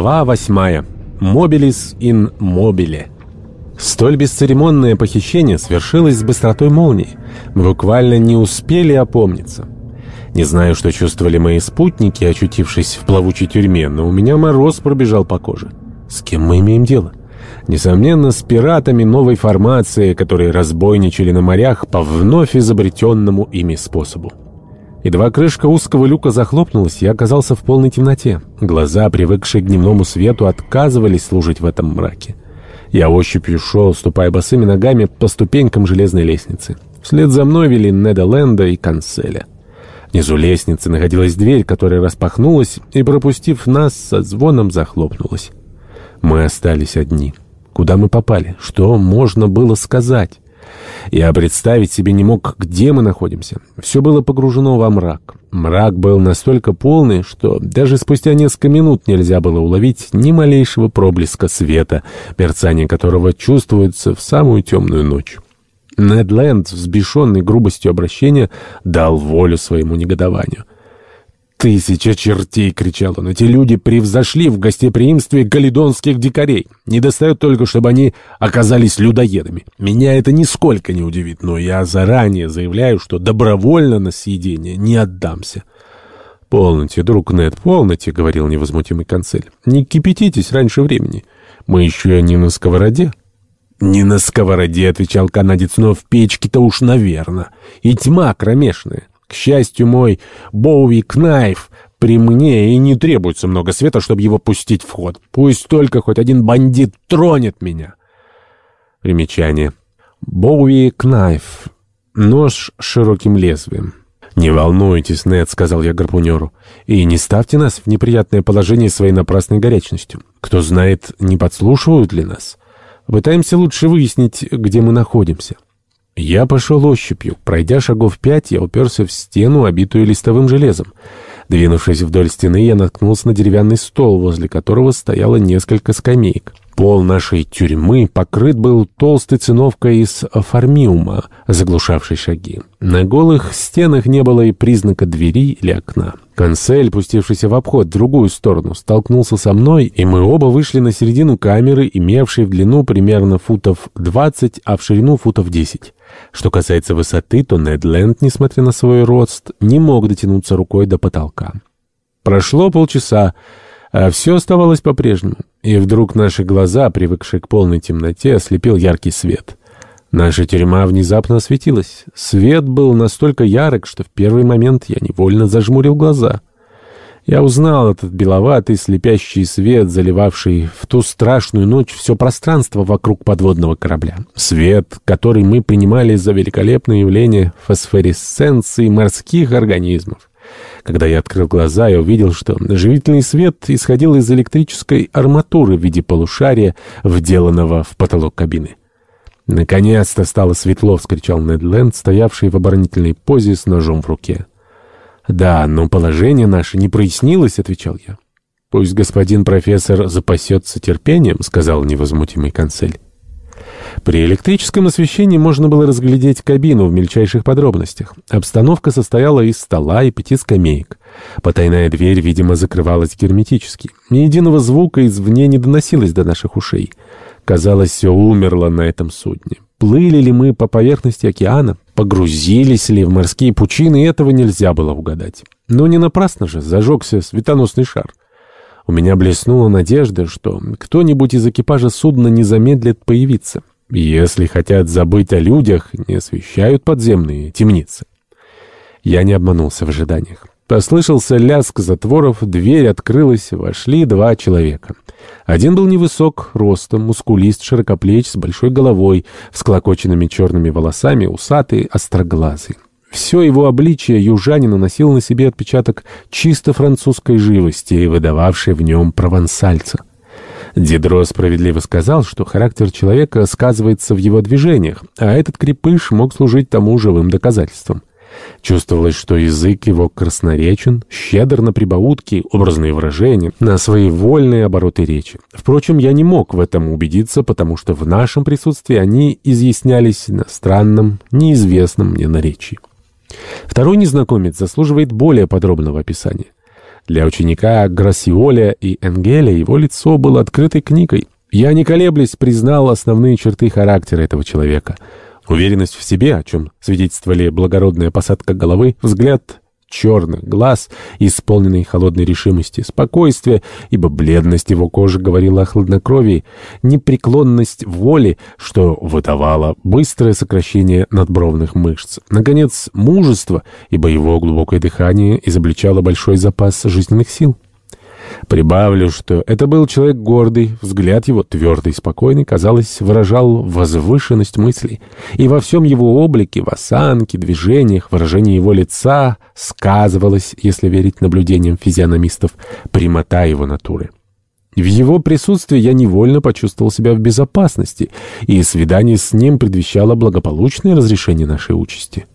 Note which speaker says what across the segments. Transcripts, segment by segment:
Speaker 1: Глава восьмая. Mobilis in mobile. Столь бесцеремонное похищение свершилось с быстротой молнии. Мы буквально не успели опомниться. Не знаю, что чувствовали мои спутники, очутившись в плавучей тюрьме, но у меня мороз пробежал по коже. С кем мы имеем дело? Несомненно, с пиратами новой формации, которые разбойничали на морях по вновь изобретенному ими способу. Едва крышка узкого люка захлопнулась, я оказался в полной темноте. Глаза, привыкшие к дневному свету, отказывались служить в этом мраке. Я ощупью шел, ступая босыми ногами по ступенькам железной лестницы. Вслед за мной вели Неда Ленда и Канцеля. Внизу лестницы находилась дверь, которая распахнулась и, пропустив нас, со звоном захлопнулась. Мы остались одни. Куда мы попали? Что можно было сказать? Я представить себе не мог, где мы находимся. Все было погружено во мрак. Мрак был настолько полный, что даже спустя несколько минут нельзя было уловить ни малейшего проблеска света, мерцание которого чувствуется в самую темную ночь. Недленд, взбешенный грубостью обращения, дал волю своему негодованию — «Тысяча чертей!» — кричал он. «Эти люди превзошли в гостеприимстве галидонских дикарей. Не достает только, чтобы они оказались людоедами. Меня это нисколько не удивит, но я заранее заявляю, что добровольно на съедение не отдамся». «Полноте, друг Нед, полноте!» — говорил невозмутимый канцель. «Не кипятитесь раньше времени. Мы еще не на сковороде». «Не на сковороде», — отвечал канадец, — «но в печке-то уж, наверное. И тьма кромешная». К счастью, мой Боуи Кнайф при мне и не требуется много света, чтобы его пустить в ход. Пусть только хоть один бандит тронет меня. Примечание. Боуи Кнайф. Нож с широким лезвием. «Не волнуйтесь, Нед», — сказал я гарпунеру, — «и не ставьте нас в неприятное положение своей напрасной горячностью. Кто знает, не подслушивают ли нас. Пытаемся лучше выяснить, где мы находимся». Я пошел ощупью. Пройдя шагов пять, я уперся в стену, обитую листовым железом. Двинувшись вдоль стены, я наткнулся на деревянный стол, возле которого стояло несколько скамеек. Пол нашей тюрьмы покрыт был толстой циновкой из формиума, заглушавшей шаги. На голых стенах не было и признака двери или окна. Консель, пустившийся в обход в другую сторону, столкнулся со мной, и мы оба вышли на середину камеры, имевшей в длину примерно футов 20, а в ширину футов 10. Что касается высоты, то Нед Ленд, несмотря на свой рост, не мог дотянуться рукой до потолка. Прошло полчаса, а все оставалось по-прежнему. И вдруг наши глаза, привыкшие к полной темноте, ослепил яркий свет. Наша тюрьма внезапно осветилась. Свет был настолько ярок, что в первый момент я невольно зажмурил глаза. Я узнал этот беловатый слепящий свет, заливавший в ту страшную ночь все пространство вокруг подводного корабля. Свет, который мы принимали за великолепное явление фосфоресценции морских организмов. Когда я открыл глаза, я увидел, что живительный свет исходил из электрической арматуры в виде полушария, вделанного в потолок кабины. «Наконец-то стало светло!» — вскричал Нед Ленд, стоявший в оборонительной позе с ножом в руке. «Да, но положение наше не прояснилось», — отвечал я. «Пусть господин профессор запасется терпением», — сказал невозмутимый канцель. При электрическом освещении можно было разглядеть кабину в мельчайших подробностях. Обстановка состояла из стола и пяти скамеек. Потайная дверь, видимо, закрывалась герметически. Ни единого звука извне не доносилось до наших ушей. Казалось, все умерло на этом судне. Плыли ли мы по поверхности океана? Погрузились ли в морские пучины? Этого нельзя было угадать. Но не напрасно же зажегся светоносный шар. У меня блеснула надежда, что кто-нибудь из экипажа судна не замедлит появиться. Если хотят забыть о людях, не освещают подземные темницы. Я не обманулся в ожиданиях. Послышался лязг затворов, дверь открылась, вошли два человека. Один был невысок, ростом, мускулист, широкоплеч, с большой головой, всклокоченными черными волосами, усатый, остроглазый. Все его обличие южанина носило на себе отпечаток чисто французской живости, выдававшей в нем провансальца. Дидро справедливо сказал, что характер человека сказывается в его движениях, а этот крепыш мог служить тому живым доказательством. Чувствовалось, что язык его красноречен, щедр на прибаутки, образные выражения, на свои вольные обороты речи. Впрочем, я не мог в этом убедиться, потому что в нашем присутствии они изъяснялись на странном, неизвестном мне наречии. Второй незнакомец заслуживает более подробного описания. Для ученика Грасиоля и Энгеля его лицо было открытой книгой. Я, не колеблясь, признал основные черты характера этого человека. Уверенность в себе, о чем свидетельствовали благородная посадка головы, взгляд черных глаз, исполненный холодной решимости, спокойствие, ибо бледность его кожи говорила о хладнокровии, непреклонность воли, что выдавало быстрое сокращение надбровных мышц, наконец, мужество, ибо его глубокое дыхание изобличало большой запас жизненных сил. Прибавлю, что это был человек гордый, взгляд его твердый спокойный, казалось, выражал возвышенность мыслей. И во всем его облике, в осанке, движениях, выражении его лица сказывалась, если верить наблюдениям физиономистов, прямота его натуры. В его присутствии я невольно почувствовал себя в безопасности, и свидание с ним предвещало благополучное разрешение нашей участи.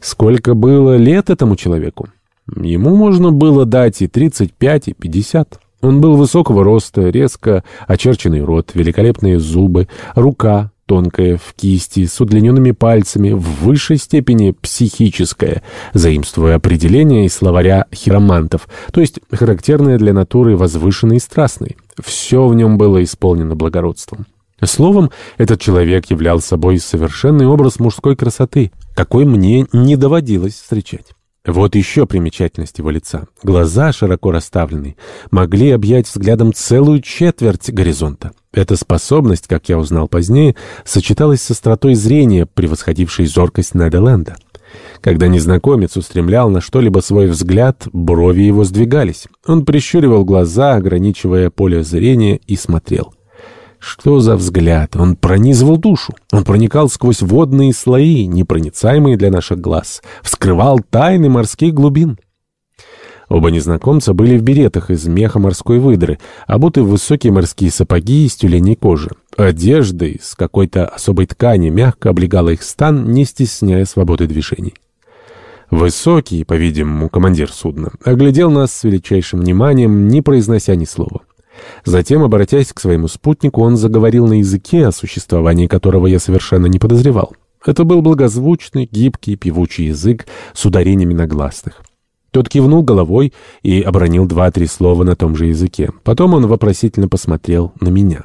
Speaker 1: Сколько было лет этому человеку? Ему можно было дать и 35, и 50. Он был высокого роста, резко очерченный рот, великолепные зубы, рука, тонкая в кисти, с удлиненными пальцами, в высшей степени психическая, заимствуя определение из словаря хиромантов, то есть характерное для натуры возвышенной и страстной. Все в нем было исполнено благородством. Словом, этот человек являл собой совершенный образ мужской красоты, какой мне не доводилось встречать. Вот еще примечательность его лица. Глаза, широко расставленные, могли объять взглядом целую четверть горизонта. Эта способность, как я узнал позднее, сочеталась с остротой зрения, превосходившей зоркость Неделенда. Когда незнакомец устремлял на что-либо свой взгляд, брови его сдвигались. Он прищуривал глаза, ограничивая поле зрения, и смотрел. Что за взгляд? Он пронизывал душу. Он проникал сквозь водные слои, непроницаемые для наших глаз. Вскрывал тайны морских глубин. Оба незнакомца были в беретах из меха морской выдры, обуты в высокие морские сапоги из тюленей кожи. Одежда из какой-то особой ткани мягко облегала их стан, не стесняя свободы движений. Высокий, по-видимому, командир судна, оглядел нас с величайшим вниманием, не произнося ни слова. Затем, обратясь к своему спутнику, он заговорил на языке, о существовании которого я совершенно не подозревал. Это был благозвучный, гибкий, певучий язык с ударениями на гласных. Тот кивнул головой и обронил два-три слова на том же языке. Потом он вопросительно посмотрел на меня.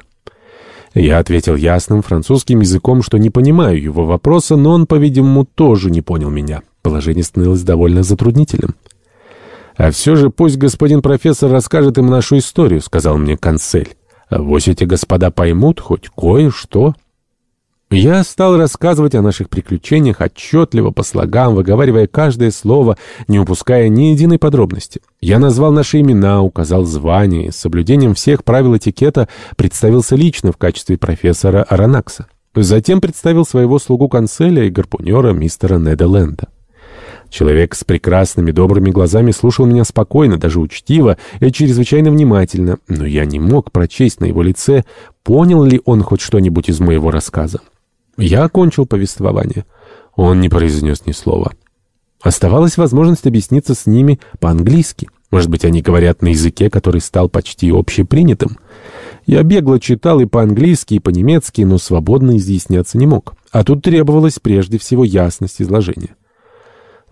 Speaker 1: Я ответил ясным французским языком, что не понимаю его вопроса, но он, по-видимому, тоже не понял меня. Положение становилось довольно затруднительным. «А все же пусть господин профессор расскажет им нашу историю», — сказал мне консель. «А вось эти господа поймут хоть кое-что». Я стал рассказывать о наших приключениях отчетливо, по слогам, выговаривая каждое слово, не упуская ни единой подробности. Я назвал наши имена, указал звания, с соблюдением всех правил этикета представился лично в качестве профессора Аронакса. Затем представил своего слугу канцеля и гарпунера мистера Неделенда. Человек с прекрасными добрыми глазами слушал меня спокойно, даже учтиво и чрезвычайно внимательно, но я не мог прочесть на его лице, понял ли он хоть что-нибудь из моего рассказа. Я окончил повествование. Он не произнес ни слова. Оставалась возможность объясниться с ними по-английски. Может быть, они говорят на языке, который стал почти общепринятым. Я бегло читал и по-английски, и по-немецки, но свободно изъясняться не мог. А тут требовалась прежде всего ясность изложения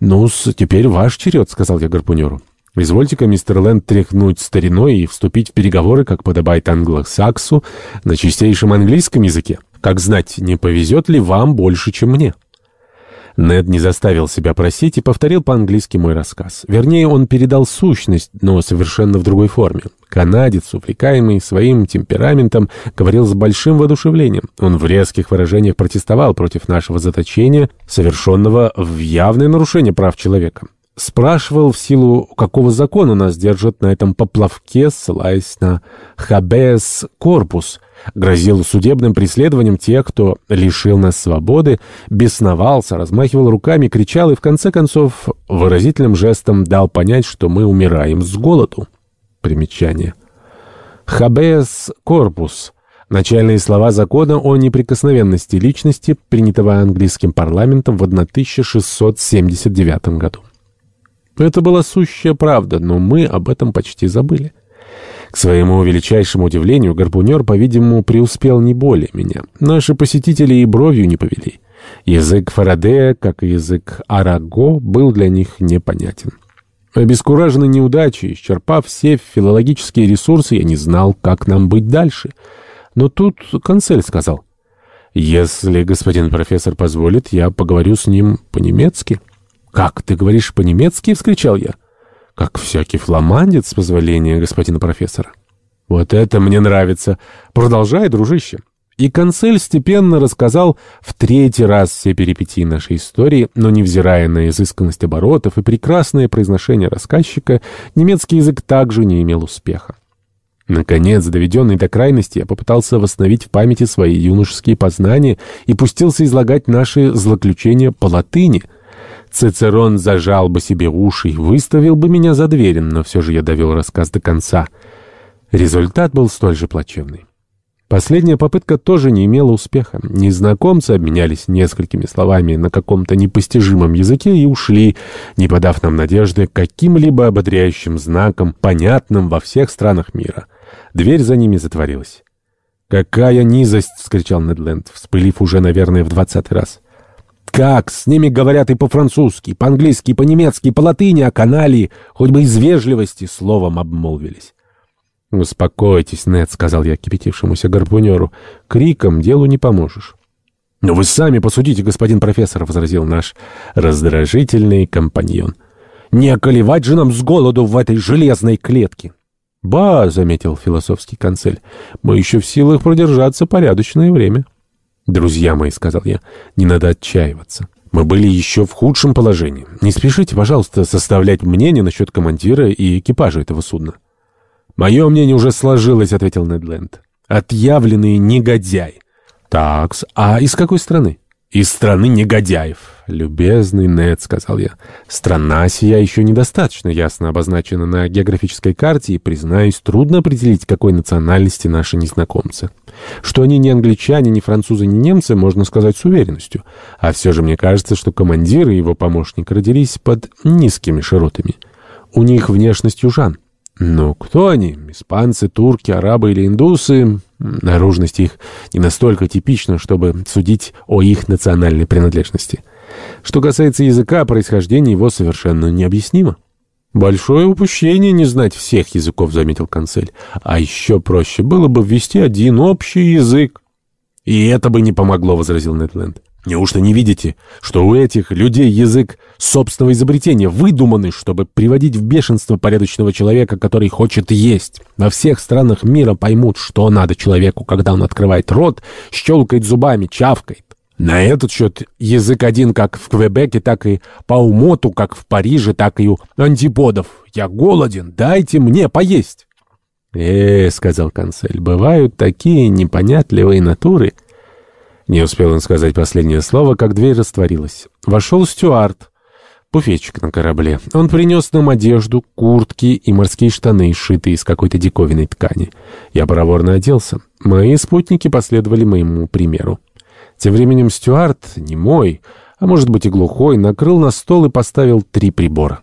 Speaker 1: ну теперь ваш черед», — сказал я гарпунеру. «Извольте-ка, мистер Лэнд, тряхнуть стариной и вступить в переговоры, как подобает англосаксу, на чистейшем английском языке. Как знать, не повезет ли вам больше, чем мне?» Нед не заставил себя просить и повторил по-английски мой рассказ. Вернее, он передал сущность, но совершенно в другой форме. Канадец, увлекаемый своим темпераментом, говорил с большим воодушевлением. Он в резких выражениях протестовал против нашего заточения, совершенного в явное нарушение прав человека. Спрашивал, в силу какого закона нас держат на этом поплавке, ссылаясь на «хабес корпус», грозил судебным преследованием тех, кто лишил нас свободы, бесновался, размахивал руками, кричал и, в конце концов, выразительным жестом дал понять, что мы умираем с голоду. Примечание. «Хабес корпус» — начальные слова закона о неприкосновенности личности, принятого английским парламентом в 1679 году. Это была сущая правда, но мы об этом почти забыли. К своему величайшему удивлению, гарпунер, по-видимому, преуспел не более меня. Наши посетители и бровью не повели. Язык Фарадея, как и язык Араго, был для них непонятен. Обескураженный неудачей, исчерпав все филологические ресурсы, я не знал, как нам быть дальше. Но тут канцель сказал, «Если господин профессор позволит, я поговорю с ним по-немецки». «Как, ты говоришь по-немецки?» — вскричал я. «Как всякий фламандец, с позволения господина профессора». «Вот это мне нравится. Продолжай, дружище». И канцель степенно рассказал в третий раз все перипетии нашей истории, но, невзирая на изысканность оборотов и прекрасное произношение рассказчика, немецкий язык также не имел успеха. Наконец, доведенный до крайности, я попытался восстановить в памяти свои юношеские познания и пустился излагать наши злоключения по латыни. Цицерон зажал бы себе уши и выставил бы меня за дверь, но все же я довел рассказ до конца. Результат был столь же плачевный. Последняя попытка тоже не имела успеха. Незнакомцы обменялись несколькими словами на каком-то непостижимом языке и ушли, не подав нам надежды каким-либо ободряющим знаком, понятным во всех странах мира. Дверь за ними затворилась. «Какая низость!» — вскричал Недленд, вспылив уже, наверное, в двадцатый раз. «Как? С ними говорят и по-французски, по-английски, по-немецки, по-латыни, а каналии, хоть бы из вежливости, словом обмолвились». «Успокойтесь, Нед», — сказал я кипятившемуся гарпунеру. «Криком делу не поможешь». «Но вы сами посудите, господин профессор», — возразил наш раздражительный компаньон. «Не околевать же нам с голоду в этой железной клетке». «Ба», — заметил философский канцель, — «мы еще в силах продержаться порядочное время». «Друзья мои», — сказал я, — «не надо отчаиваться. Мы были еще в худшем положении. Не спешите, пожалуйста, составлять мнение насчет командира и экипажа этого судна». «Мое мнение уже сложилось», — ответил Недленд. «Отъявленный негодяй». «Такс, а из какой страны?» «Из страны негодяев». «Любезный Нед», — сказал я. «Страна сия еще недостаточно ясно обозначена на географической карте, и, признаюсь, трудно определить, какой национальности наши незнакомцы. Что они не англичане, не французы, не немцы, можно сказать с уверенностью. А все же мне кажется, что командир и его помощник родились под низкими широтами. У них внешность южан». Но кто они? Испанцы, турки, арабы или индусы? Наружность их не настолько типична, чтобы судить о их национальной принадлежности. Что касается языка, происхождение его совершенно необъяснимо. «Большое упущение не знать всех языков», — заметил канцель. «А еще проще было бы ввести один общий язык». «И это бы не помогло», — возразил Нетленд. Неужто не видите, что у этих людей язык собственного изобретения выдуманный, чтобы приводить в бешенство порядочного человека, который хочет есть? Во всех странах мира поймут, что надо человеку, когда он открывает рот, щелкает зубами, чавкает. На этот счет язык один как в Квебеке, так и по умоту, как в Париже, так и у антиподов. Я голоден, дайте мне поесть. «Э, — сказал канцель, — бывают такие непонятливые натуры, не успел он сказать последнее слово, как дверь растворилась. Вошел Стюарт, буфетчик на корабле. Он принес нам одежду, куртки и морские штаны, сшитые из какой-то диковинной ткани. Я проворно оделся. Мои спутники последовали моему примеру. Тем временем Стюарт, не мой, а может быть и глухой, накрыл на стол и поставил три прибора.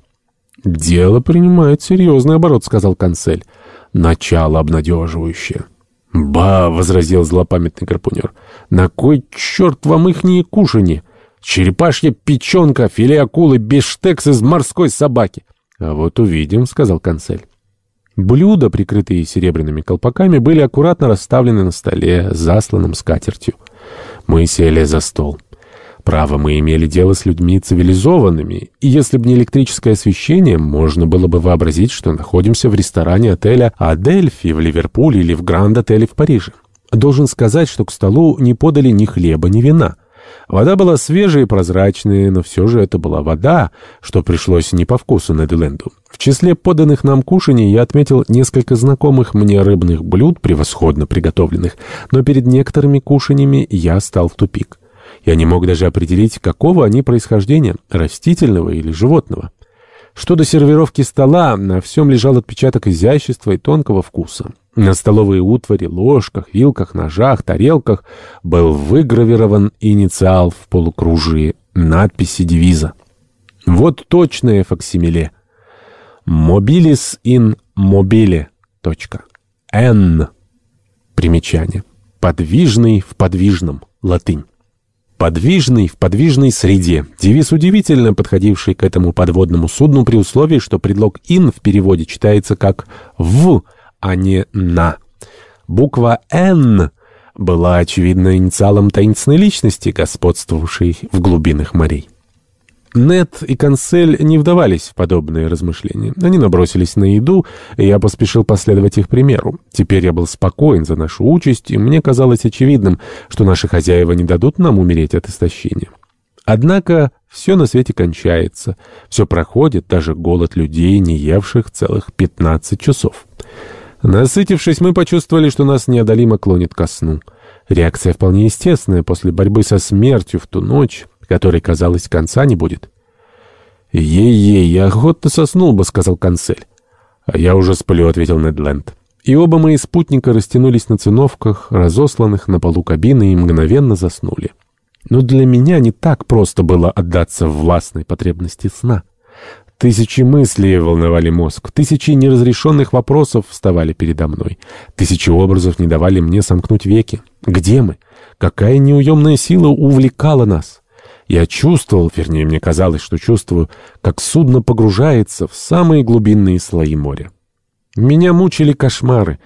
Speaker 1: «Дело принимает серьезный оборот», — сказал канцель. «Начало обнадеживающее». «Ба!» — возразил злопамятный гарпунер. «На кой черт вам ихние кушанье? Черепашья печенка, филе акулы, бештекс из морской собаки!» «А вот увидим», — сказал канцель. Блюда, прикрытые серебряными колпаками, были аккуратно расставлены на столе, засланном скатертью. Мы сели за стол. Право, мы имели дело с людьми цивилизованными, и если бы не электрическое освещение, можно было бы вообразить, что находимся в ресторане отеля «Адельфи» в Ливерпуле или в Гранд-отеле в Париже. Должен сказать, что к столу не подали ни хлеба, ни вина. Вода была свежая и прозрачная, но все же это была вода, что пришлось не по вкусу Недленду. В числе поданных нам кушаний я отметил несколько знакомых мне рыбных блюд, превосходно приготовленных, но перед некоторыми кушаньями я стал в тупик. Я не мог даже определить, какого они происхождения, растительного или животного. Что до сервировки стола, на всем лежал отпечаток изящества и тонкого вкуса. На столовые утвари, ложках, вилках, ножах, тарелках был выгравирован инициал в полукружии надписи девиза. Вот точное факсимиле. «Mobilis in mobile». Н. Примечание. Подвижный в подвижном. Латынь. Подвижный в подвижной среде. Девиз удивительно подходивший к этому подводному судну при условии, что предлог «ин» в переводе читается как «в», а не «на». Буква «н» была, очевидно, инициалом таинственной личности, господствовавшей в глубинах морей. Нет и Консель не вдавались в подобные размышления. Они набросились на еду, и я поспешил последовать их примеру. Теперь я был спокоен за нашу участь, и мне казалось очевидным, что наши хозяева не дадут нам умереть от истощения. Однако все на свете кончается, все проходит, даже голод людей, не евших целых 15 часов. Насытившись, мы почувствовали, что нас неодолимо клонит ко сну. Реакция вполне естественная после борьбы со смертью в ту ночь которой, казалось, конца не будет. «Ей-ей, я охотно соснул бы», — сказал канцель. «А я уже сплю», — ответил Недленд. И оба мои спутника растянулись на циновках, разосланных на полу кабины, и мгновенно заснули. Но для меня не так просто было отдаться властной потребности сна. Тысячи мыслей волновали мозг, тысячи неразрешенных вопросов вставали передо мной, тысячи образов не давали мне сомкнуть веки. Где мы? Какая неуемная сила увлекала нас? Я чувствовал, вернее, мне казалось, что чувствую, как судно погружается в самые глубинные слои моря. Меня мучили кошмары.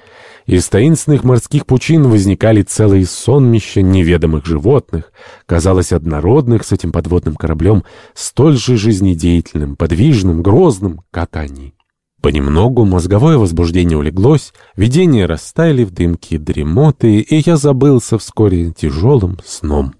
Speaker 1: Из таинственных морских пучин возникали целые сонмища неведомых животных, казалось, однородных с этим подводным кораблем, столь же жизнедеятельным, подвижным, грозным, как они. Понемногу мозговое возбуждение улеглось, видения растаяли в дымке дремоты, и я забылся вскоре тяжелым сном.